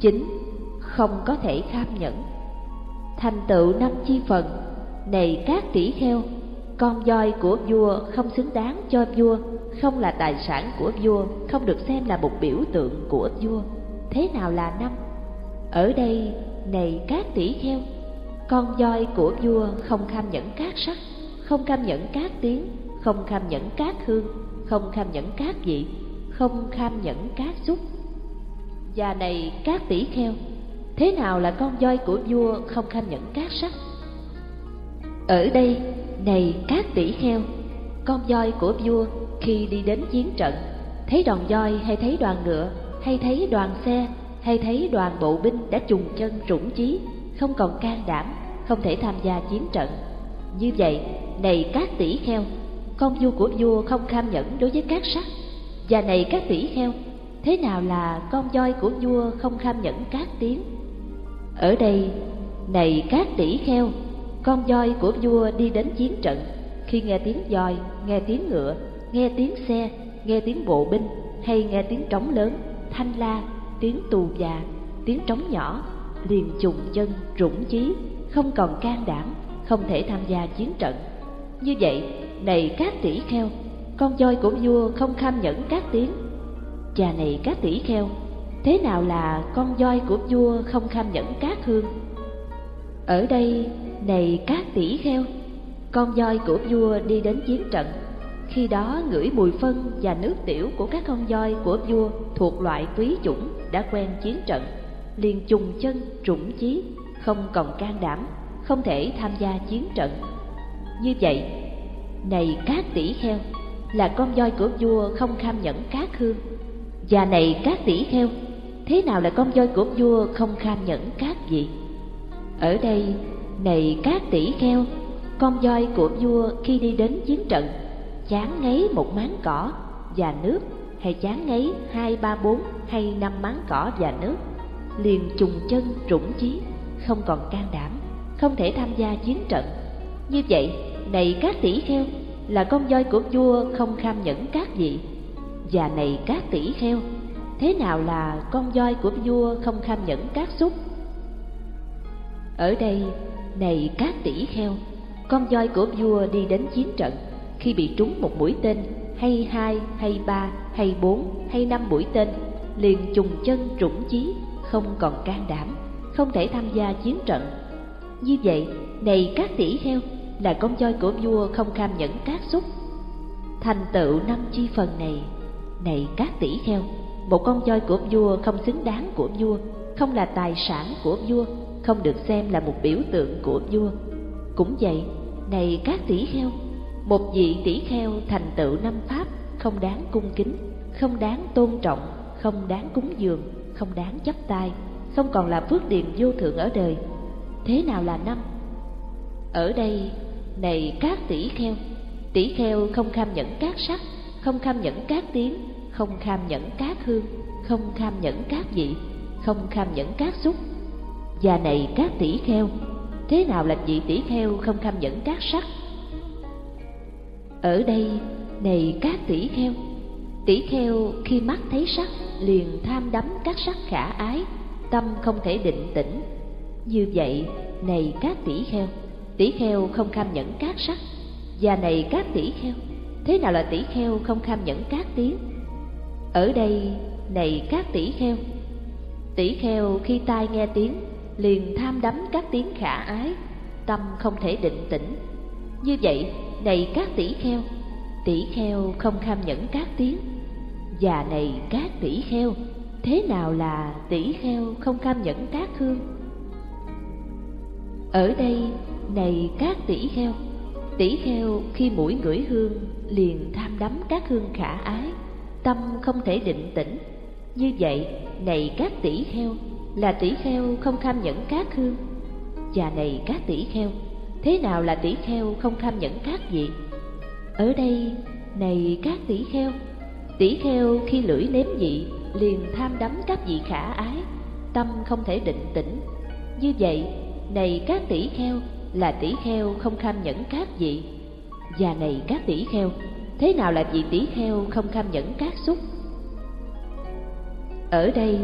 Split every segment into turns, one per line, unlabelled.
chính không có thể kham nhẫn. Thành tựu năm chi phần, này các tỷ kheo, con voi của vua không xứng đáng cho vua, không là tài sản của vua, không được xem là một biểu tượng của vua. Thế nào là năm? Ở đây, này các tỷ kheo, con voi của vua không kham nhẫn các sắc, không kham nhẫn các tiếng, không kham nhẫn các hương, không kham nhẫn các vị, không kham nhẫn các xúc và này các tỷ kheo. Thế nào là con voi của vua không kham nhẫn các sắc? Ở đây, này các tỷ kheo, con voi của vua khi đi đến chiến trận, thấy đoàn voi hay thấy đoàn ngựa, hay thấy đoàn xe, hay thấy đoàn bộ binh đã trùng chân trũng chí, không còn can đảm, không thể tham gia chiến trận. Như vậy, này các tỷ kheo, con vua của vua không kham nhẫn đối với các sắc. Và này các tỷ kheo thế nào là con voi của vua không kham nhẫn các tiếng ở đây, này các tỷ kheo, con voi của vua đi đến chiến trận. Khi nghe tiếng voi, nghe tiếng ngựa, nghe tiếng xe, nghe tiếng bộ binh, hay nghe tiếng trống lớn, thanh la, tiếng tù già, tiếng trống nhỏ, liền trùng chân, rủng chí, không còn can đảm, không thể tham gia chiến trận. Như vậy, này các tỷ kheo, con voi của vua không kham nhẫn các tiếng cha này các tỷ kheo. Thế nào là con voi của vua không kham nhẫn cát hương ở đây, này các tỷ kheo, con voi của vua đi đến chiến trận. Khi đó ngửi mùi phân và nước tiểu của các con voi của vua thuộc loại quý chủng đã quen chiến trận. Liền trùng chân trũng chí, không còn can đảm, không thể tham gia chiến trận. Như vậy, này các tỷ kheo, là con voi của vua không kham nhẫn cát hương và này các tỷ kheo thế nào là con voi của vua không kham nhẫn các vị? Ở đây, này các tỷ kheo con voi của vua khi đi đến chiến trận, chán ngấy một máng cỏ và nước, hay chán ngấy hai, ba, bốn hay năm máng cỏ và nước, liền trùng chân trũng chí, không còn can đảm, không thể tham gia chiến trận. Như vậy, này các tỷ kheo là con voi của vua không kham nhẫn các vị? Và này các tỷ kheo. Thế nào là con voi của vua không kham nhẫn các xúc? Ở đây, này các tỷ kheo, con voi của vua đi đến chiến trận, khi bị trúng một mũi tên, hay hai, hay ba, hay bốn, hay năm mũi tên, liền trùng chân trũng chí, không còn can đảm, không thể tham gia chiến trận. Như vậy, này các tỷ kheo, là con voi của vua không kham nhẫn các xúc. Thành tựu năm chi phần này này các tỷ kheo một con voi của vua không xứng đáng của vua, không là tài sản của vua, không được xem là một biểu tượng của vua. Cũng vậy, này các tỷ kheo một vị tỷ kheo thành tựu năm pháp không đáng cung kính, không đáng tôn trọng, không đáng cúng dường, không đáng chấp tay, không còn là phước điền vô thượng ở đời. Thế nào là năm? Ở đây, này các tỷ kheo tỷ kheo không kham nhẫn các sắc không kham nhẫn các tiếng, không kham nhẫn các hương, không kham nhẫn các vị, không kham nhẫn các xúc. Và này các tỷ kheo, thế nào là vị tỷ kheo không kham nhẫn các sắc? Ở đây này các tỷ kheo tỷ kheo khi mắt thấy sắc liền tham đắm các sắc khả ái, tâm không thể định tĩnh. Như vậy này các tỷ kheo tỷ kheo không kham nhẫn các sắc. Và này các tỷ kheo thế nào là tỷ kheo không kham nhẫn các tiếng? Ở đây, này các tỷ kheo tỷ kheo khi tai nghe tiếng, liền tham đắm các tiếng khả ái, tâm không thể định tĩnh. Như vậy, này các tỷ kheo tỷ kheo không kham nhẫn các tiếng. Và này các tỷ kheo, thế nào là tỷ kheo không kham nhẫn các hương? Ở đây, này các tỷ kheo tỷ theo, khi mũi ngửi hương, liền tham đắm các hương khả ái, tâm không thể định tĩnh. Như vậy, này các tỷ kheo, là tỷ kheo không tham nhẫn các hương? Và này các tỷ kheo, thế nào là tỷ kheo không tham nhẫn các vị? Ở đây, này các tỷ kheo tỷ kheo khi lưỡi nếm vị, liền tham đắm các vị khả ái, tâm không thể định tĩnh. Như vậy, này các tỷ kheo là tỷ kheo không kham nhẫn các vị. Già này các tỷ kheo, thế nào là vị tỷ kheo không kham nhẫn các xúc? Ở đây,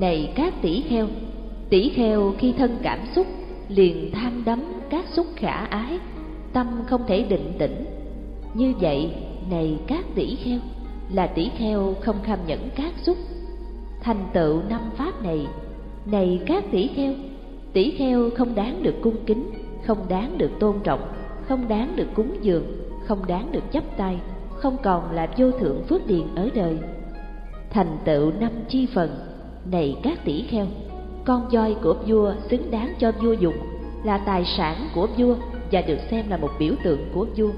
này các tỷ kheo tỷ kheo khi thân cảm xúc, liền tham đắm các xúc khả ái, tâm không thể định tĩnh. Như vậy, này các tỷ kheo, là tỷ kheo không kham nhẫn các xúc. Thành tựu năm pháp này này các tỷ kheo tỷ kheo không đáng được cung kính không đáng được tôn trọng, không đáng được cúng dường, không đáng được chấp tay, không còn là vô thượng phước điền ở đời. Thành tựu năm chi phần, này các tỷ kheo, con voi của vua xứng đáng cho vua dùng, là tài sản của vua và được xem là một biểu tượng của vua.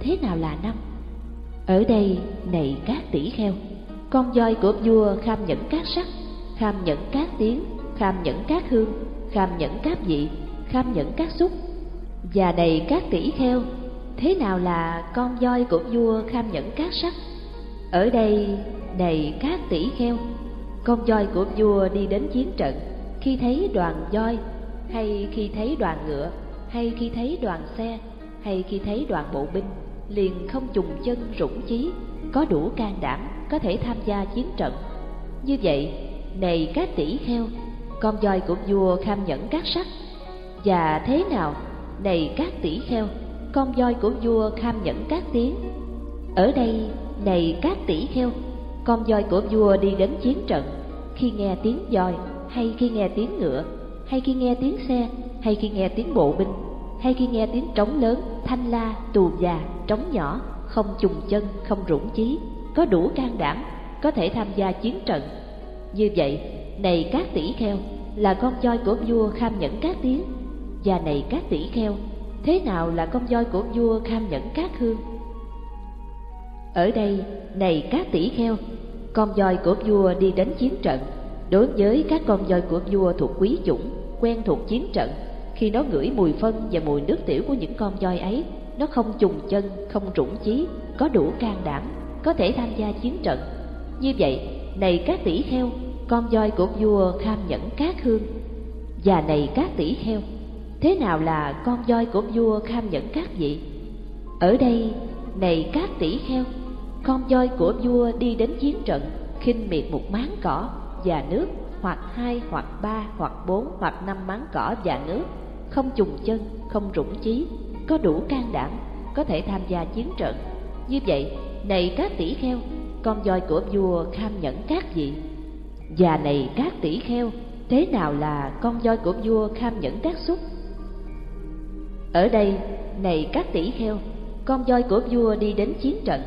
Thế nào là năm? Ở đây, này các tỷ kheo, con voi của vua kham nhẫn các sắc, kham nhẫn các tiếng, kham nhẫn các hương, kham nhẫn các vị, kham nhẫn các xúc và đầy các tỷ kheo, thế nào là con voi của vua kham nhẫn các sắc? Ở đây đầy các tỷ kheo, con voi của vua đi đến chiến trận khi thấy đoàn voi, hay khi thấy đoàn ngựa, hay khi thấy đoàn xe, hay khi thấy đoàn bộ binh, liền không trùng chân rủng chí, có đủ can đảm, có thể tham gia chiến trận. Như vậy này các tỷ kheo, con voi của vua kham nhẫn các sắc, và thế nào này các tỷ kheo. Con voi của vua kham nhẫn các tiếng ở đây này các tỷ kheo. Con voi của vua đi đến chiến trận. Khi nghe tiếng voi, hay khi nghe tiếng ngựa, hay khi nghe tiếng xe, hay khi nghe tiếng bộ binh, hay khi nghe tiếng trống lớn, thanh la, tù già, trống nhỏ, không trùng chân, không rủng chí, có đủ can đảm, có thể tham gia chiến trận. Như vậy này các tỷ kheo là con voi của vua kham nhẫn các tiếng và này các tỷ kheo, thế nào là con voi của vua kham nhẫn các hương? Ở đây, này các tỷ kheo, con voi của vua đi đến chiến trận. Đối với các con voi của vua thuộc quý chủng, quen thuộc chiến trận, khi nó ngửi mùi phân và mùi nước tiểu của những con voi ấy, nó không trùng chân, không rủng chí, có đủ can đảm, có thể tham gia chiến trận. Như vậy, này các tỷ kheo, con voi của vua kham nhẫn các hương và này các tỷ kheo thế nào là con voi của vua kham nhẫn các vị? Ở đây, này các tỷ kheo, con voi của vua đi đến chiến trận, khinh miệt một máng cỏ và nước, hoặc hai, hoặc ba, hoặc bốn, hoặc năm máng cỏ và nước. Không trùng chân, không rủng chí, có đủ can đảm, có thể tham gia chiến trận. Như vậy, này các tỷ kheo, con voi của vua kham nhẫn các vị. Và này các tỷ kheo, thế nào là con voi của vua kham nhẫn các xúc ở đây, này các tỷ kheo, con voi của vua đi đến chiến trận.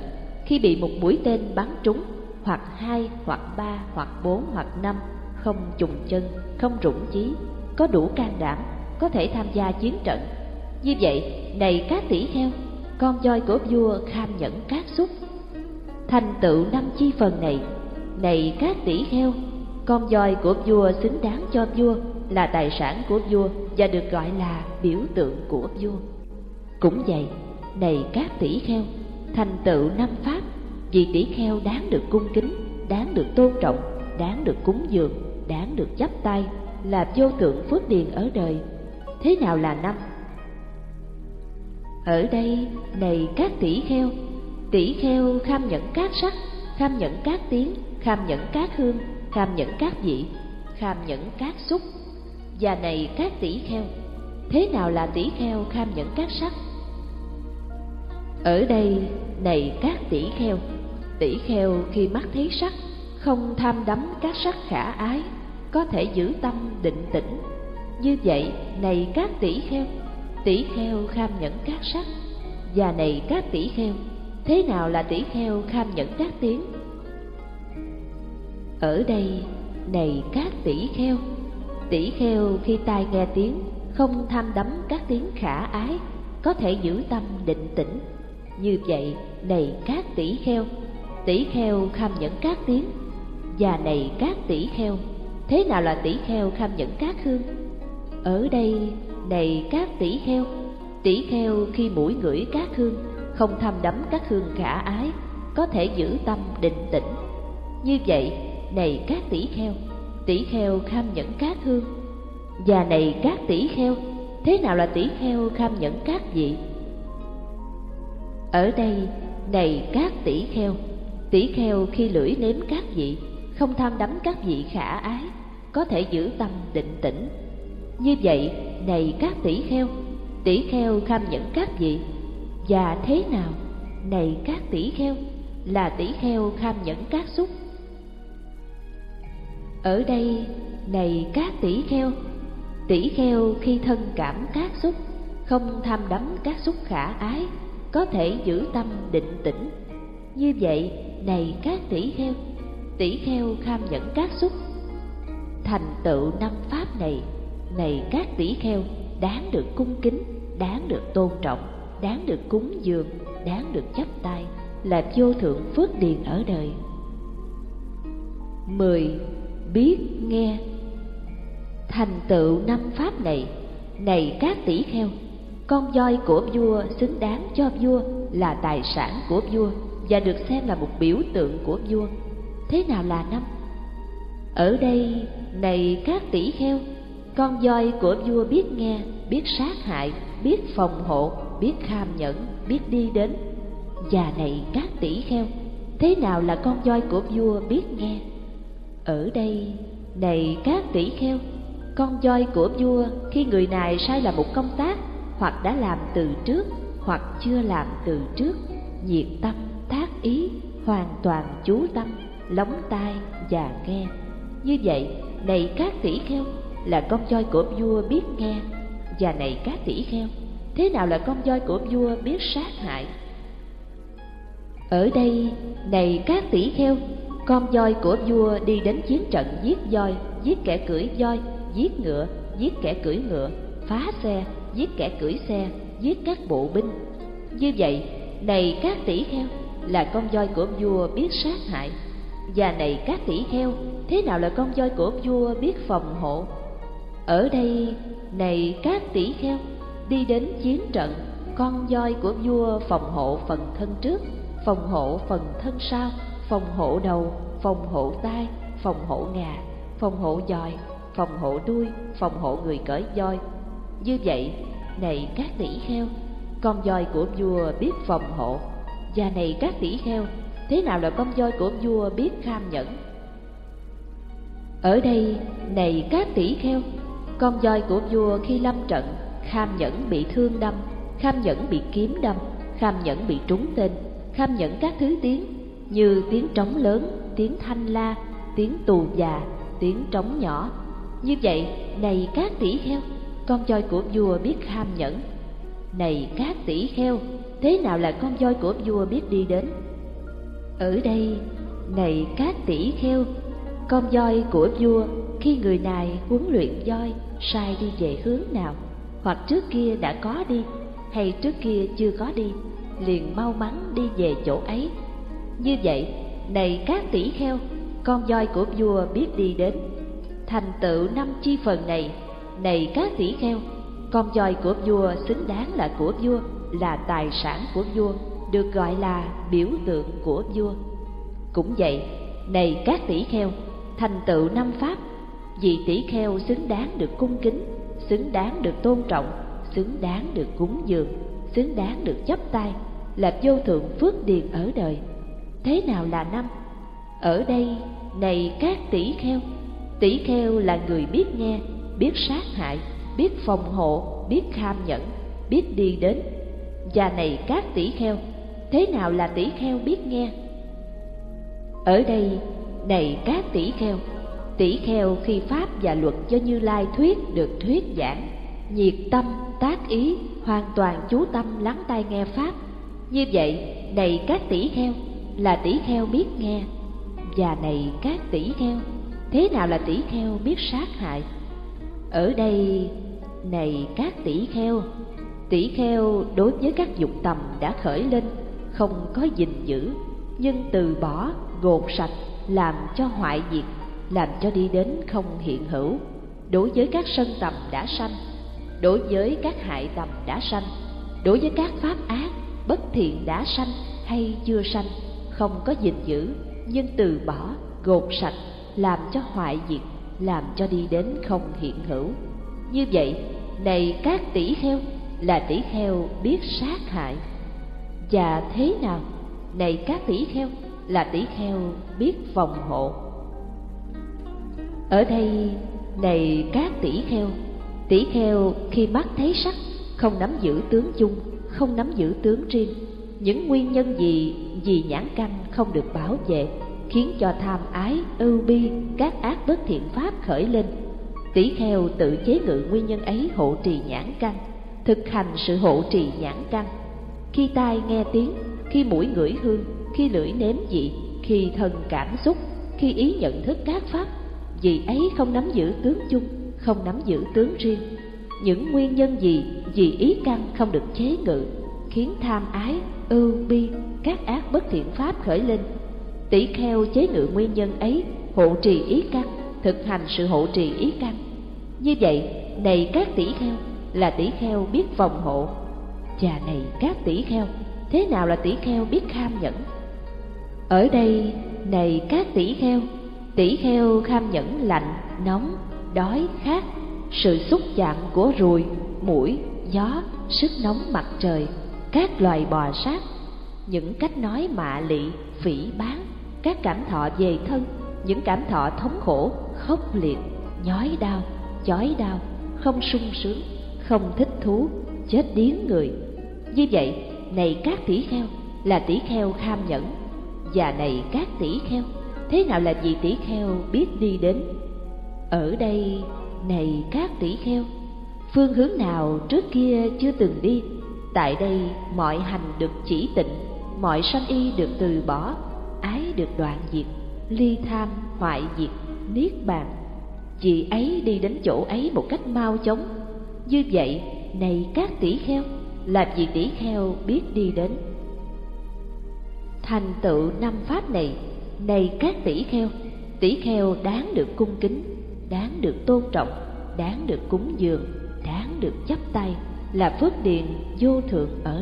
Khi bị một mũi tên bắn trúng, hoặc hai, hoặc ba, hoặc bốn, hoặc năm, không trùng chân, không rủng chí, có đủ can đảm, có thể tham gia chiến trận. Như vậy, này các tỷ kheo, con voi của vua kham nhẫn các xúc. Thành tựu năm chi phần này này các tỷ kheo, con voi của vua xứng đáng cho vua là tài sản của vua và được gọi là biểu tượng của vua. Cũng vậy, này các tỷ kheo, thành tựu năm pháp, vì tỷ kheo đáng được cung kính, đáng được tôn trọng, đáng được cúng dường, đáng được chấp tay là vô thượng phước điền ở đời. Thế nào là năm? Ở đây, này các tỷ kheo tỷ kheo kham nhẫn các sắc, kham nhẫn các tiếng, kham nhẫn các hương, kham nhẫn các vị, kham nhẫn các xúc và này các tỷ kheo, thế nào là tỷ kheo kham nhẫn các sắc? Ở đây này các tỷ kheo tỷ kheo khi mắt thấy sắc, không tham đắm các sắc khả ái, có thể giữ tâm định tĩnh. Như vậy, này các tỷ kheo tỷ kheo kham nhẫn các sắc. Và này các tỷ kheo, thế nào là tỷ kheo kham nhẫn các tiếng? Ở đây, này các tỷ kheo tỷ kheo khi tai nghe tiếng, không tham đắm các tiếng khả ái, có thể giữ tâm định tĩnh. Như vậy, này các tỷ kheo tỷ kheo kham nhẫn các tiếng, và này các tỷ kheo, thế nào là tỷ kheo kham nhẫn các hương? Ở đây, này các tỷ kheo tỷ kheo khi mũi ngửi các hương, không tham đắm các hương khả ái, có thể giữ tâm định tĩnh. Như vậy, này các tỷ kheo tỷ kheo kham nhẫn các hương. Và này các tỷ kheo, thế nào là tỷ kheo kham nhẫn các vị? Ở đây, này các tỷ kheo tỷ kheo khi lưỡi nếm các vị, không tham đắm các vị khả ái, có thể giữ tâm định tĩnh. Như vậy, này các tỷ kheo tỷ kheo kham nhẫn các vị và thế nào? Này các tỷ kheo, là tỷ kheo kham nhẫn các xúc ở đây này các tỷ kheo. Tỷ kheo khi thân cảm các xúc, không tham đắm các xúc khả ái, có thể giữ tâm định tĩnh. Như vậy, này các tỷ kheo tỷ kheo kham nhẫn các xúc. Thành tựu năm pháp này này các tỷ kheo, đáng được cung kính, đáng được tôn trọng, đáng được cúng dường, đáng được chấp tay, là vô thượng phước điền ở đời. Mười biết, nghe. Thành tựu năm pháp này này các tỷ kheo, con voi của vua xứng đáng cho vua là tài sản của vua và được xem là một biểu tượng của vua. Thế nào là năm? Ở đây, này các tỷ kheo, con voi của vua biết nghe, biết sát hại, biết phòng hộ, biết kham nhẫn, biết đi đến. Và này các tỷ kheo, thế nào là con voi của vua biết nghe? Ở đây, này các tỷ kheo, con voi của vua khi người này sai là một công tác, hoặc đã làm từ trước, hoặc chưa làm từ trước, nhiệt tâm, thác ý, hoàn toàn chú tâm, lóng tai và nghe. Như vậy, này các tỷ kheo, là con voi của vua biết nghe. Và này các tỷ kheo, thế nào là con voi của vua biết sát hại? Ở đây, này các tỷ kheo con voi của vua đi đến chiến trận giết voi, giết kẻ cưỡi voi, giết ngựa, giết kẻ cưỡi ngựa, phá xe, giết kẻ cưỡi xe, giết các bộ binh. Như vậy, này các tỷ kheo, là con voi của vua biết sát hại. Và này các tỷ kheo, thế nào là con voi của vua biết phòng hộ? Ở đây, này các tỷ kheo, đi đến chiến trận, con voi của vua phòng hộ phần thân trước, phòng hộ phần thân sau phòng hộ đầu, phòng hộ tai, phòng hộ ngà, phòng hộ dòi, phòng hộ đuôi, phòng hộ người cởi voi như vậy, này các tỷ kheo, con voi của vua biết phòng hộ. Và này các tỷ kheo, thế nào là con voi của vua biết kham nhẫn? Ở đây, này các tỷ kheo, con voi của vua khi lâm trận kham nhẫn bị thương đâm kham nhẫn bị kiếm đâm kham nhẫn bị trúng tên kham nhẫn các thứ tiếng như tiếng trống lớn, tiếng thanh la, tiếng tù già, tiếng trống nhỏ. Như vậy, này các tỷ kheo, con voi của vua biết kham nhẫn. Này các tỷ kheo, thế nào là con voi của vua biết đi đến? Ở đây, này các tỷ kheo, con voi của vua khi người này huấn luyện voi sai đi về hướng nào? Hoặc trước kia đã có đi, hay trước kia chưa có đi, liền mau mắn đi về chỗ ấy như vậy, này các tỷ kheo, con voi của vua biết đi đến. Thành tựu năm chi phần này này các tỷ kheo, con voi của vua xứng đáng là của vua, là tài sản của vua, được gọi là biểu tượng của vua. Cũng vậy, này các tỷ kheo, thành tựu năm pháp vì tỷ kheo xứng đáng được cung kính, xứng đáng được tôn trọng, xứng đáng được cúng dường, xứng đáng được chấp tay, là vô thượng phước điền ở đời thế nào là năm? Ở đây, này các tỷ kheo tỷ kheo là người biết nghe, biết sát hại, biết phòng hộ, biết kham nhẫn, biết đi đến. Và này các tỷ kheo, thế nào là tỷ kheo biết nghe? Ở đây, này các tỷ kheo tỷ kheo khi pháp và luật do như lai thuyết được thuyết giảng, nhiệt tâm, tác ý, hoàn toàn chú tâm lắng tai nghe pháp. Như vậy, này các tỷ kheo là tỷ kheo biết nghe. Và này các tỷ kheo, thế nào là tỷ kheo biết sát hại? Ở đây, này các tỷ kheo tỷ kheo đối với các dục tầm đã khởi lên, không có gìn giữ, nhưng từ bỏ, gột sạch, làm cho hoại diệt, làm cho đi đến không hiện hữu. Đối với các sân tầm đã sanh, đối với các hại tầm đã sanh, đối với các pháp ác bất thiện đã sanh hay chưa sanh không có gìn giữ, nhưng từ bỏ, gột sạch, làm cho hoại diệt, làm cho đi đến không hiện hữu. Như vậy, này các tỷ kheo, là tỷ kheo biết sát hại. Và thế nào? Này các tỷ kheo, là tỷ kheo biết phòng hộ. Ở đây, này các tỷ kheo tỷ kheo khi mắt thấy sắc, không nắm giữ tướng chung, không nắm giữ tướng riêng. Những nguyên nhân gì vì nhãn căn không được bảo vệ, khiến cho tham ái, ưu bi, các ác bất thiện pháp khởi lên. Tỷ kheo tự chế ngự nguyên nhân ấy hộ trì nhãn căn, thực hành sự hộ trì nhãn căn. Khi tai nghe tiếng, khi mũi ngửi hương, khi lưỡi nếm vị, khi thân cảm xúc, khi ý nhận thức các pháp vì ấy không nắm giữ tướng chung, không nắm giữ tướng riêng. Những nguyên nhân gì, vì ý căn không được chế ngự khiến tham ái, ưu bi, các ác bất thiện pháp khởi lên. Tỷ kheo chế ngự nguyên nhân ấy, hộ trì ý căn, thực hành sự hộ trì ý căn. Như vậy, này các tỷ kheo là tỷ kheo biết vòng hộ. Chà này các tỷ kheo, thế nào là tỷ kheo biết kham nhẫn? Ở đây, này các tỷ kheo tỷ kheo kham nhẫn lạnh, nóng, đói, khát, sự xúc chạm của ruồi, mũi, gió, sức nóng mặt trời các loài bò sát, những cách nói mạ lị, phỉ báng các cảm thọ về thân, những cảm thọ thống khổ, khốc liệt, nhói đau, chói đau, không sung sướng, không thích thú, chết điếng người. Như vậy, này các tỷ kheo là tỷ kheo kham nhẫn, và này các tỷ kheo, thế nào là vị tỷ kheo biết đi đến? Ở đây, này các tỷ kheo, phương hướng nào trước kia chưa từng đi? Tại đây mọi hành được chỉ tịnh, mọi sanh y được từ bỏ, ái được đoạn diệt, ly tham, hoại diệt, niết bàn. Chị ấy đi đến chỗ ấy một cách mau chóng. Như vậy, này các tỷ kheo là gì tỷ kheo biết đi đến? Thành tựu năm pháp này này các tỷ kheo tỷ kheo đáng được cung kính, đáng được tôn trọng, đáng được cúng dường, đáng được chấp tay là phước điền vô thượng ở đây